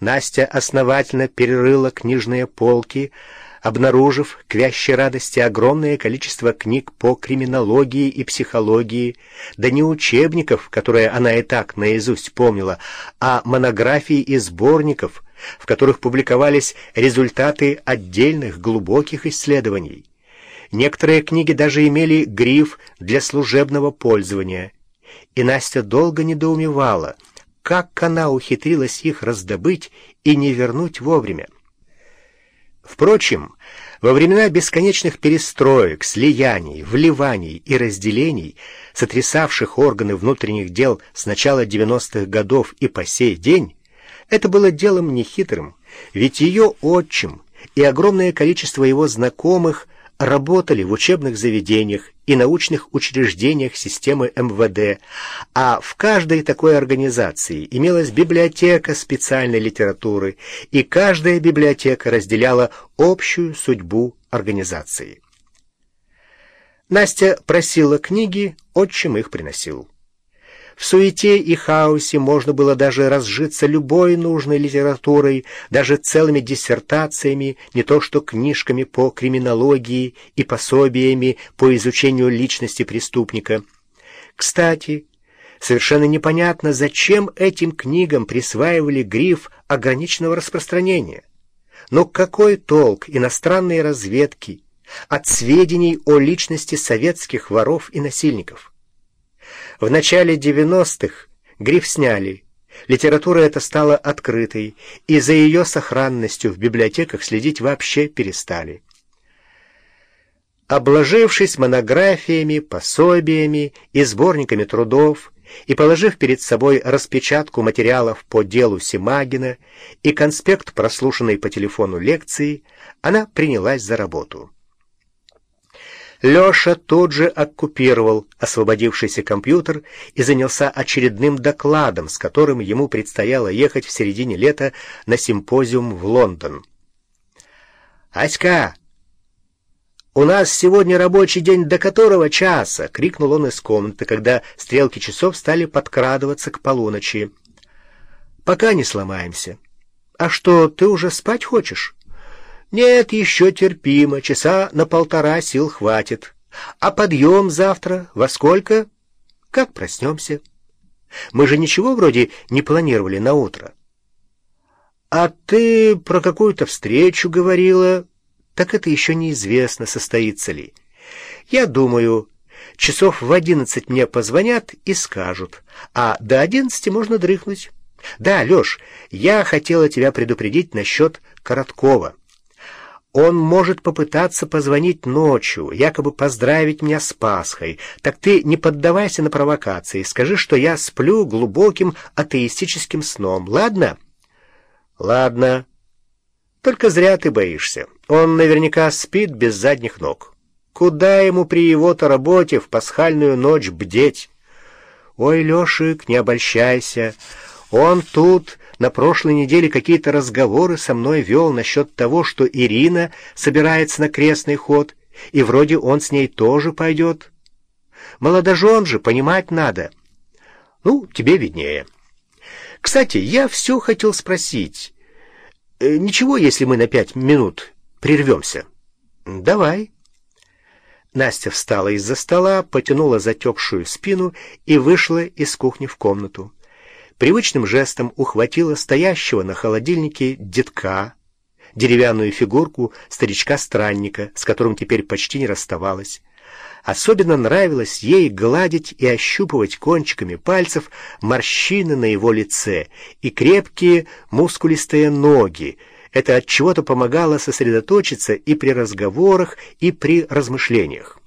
Настя основательно перерыла книжные полки, обнаружив к вящей радости огромное количество книг по криминологии и психологии, да не учебников, которые она и так наизусть помнила, а монографий и сборников, в которых публиковались результаты отдельных глубоких исследований. Некоторые книги даже имели гриф для служебного пользования, и Настя долго недоумевала, как она ухитрилась их раздобыть и не вернуть вовремя. Впрочем, во времена бесконечных перестроек, слияний, вливаний и разделений, сотрясавших органы внутренних дел с начала 90-х годов и по сей день, это было делом нехитрым, ведь ее отчим и огромное количество его знакомых работали в учебных заведениях и научных учреждениях системы МВД, а в каждой такой организации имелась библиотека специальной литературы, и каждая библиотека разделяла общую судьбу организации. Настя просила книги, отчим их приносил. В суете и хаосе можно было даже разжиться любой нужной литературой, даже целыми диссертациями, не то что книжками по криминологии и пособиями по изучению личности преступника. Кстати, совершенно непонятно, зачем этим книгам присваивали гриф ограниченного распространения. Но какой толк иностранной разведки от сведений о личности советских воров и насильников? В начале 90-х гриф сняли. Литература эта стала открытой, и за ее сохранностью в библиотеках следить вообще перестали. Обложившись монографиями, пособиями и сборниками трудов, и положив перед собой распечатку материалов по делу Симагина и конспект прослушанной по телефону лекции, она принялась за работу. Леша тут же оккупировал освободившийся компьютер и занялся очередным докладом, с которым ему предстояло ехать в середине лета на симпозиум в Лондон. «Аська, у нас сегодня рабочий день до которого часа?» — крикнул он из комнаты, когда стрелки часов стали подкрадываться к полуночи. «Пока не сломаемся. А что, ты уже спать хочешь?» Нет, еще терпимо, часа на полтора сил хватит. А подъем завтра во сколько? Как проснемся? Мы же ничего вроде не планировали на утро. А ты про какую-то встречу говорила? Так это еще неизвестно, состоится ли. Я думаю, часов в одиннадцать мне позвонят и скажут, а до одиннадцати можно дрыхнуть. Да, Леш, я хотела тебя предупредить насчет Короткова. Он может попытаться позвонить ночью, якобы поздравить меня с Пасхой. Так ты не поддавайся на провокации, скажи, что я сплю глубоким атеистическим сном, ладно? Ладно. Только зря ты боишься. Он наверняка спит без задних ног. Куда ему при его-то работе в пасхальную ночь бдеть? Ой, Лешик, не обольщайся. Он тут на прошлой неделе какие-то разговоры со мной вел насчет того, что Ирина собирается на крестный ход, и вроде он с ней тоже пойдет. Молодожен же, понимать надо. Ну, тебе виднее. Кстати, я все хотел спросить. Э, ничего, если мы на пять минут прервемся? Давай. Настя встала из-за стола, потянула затекшую спину и вышла из кухни в комнату привычным жестом ухватила стоящего на холодильнике детка, деревянную фигурку старичка-странника, с которым теперь почти не расставалась. Особенно нравилось ей гладить и ощупывать кончиками пальцев морщины на его лице и крепкие мускулистые ноги. Это от чего-то помогало сосредоточиться и при разговорах, и при размышлениях.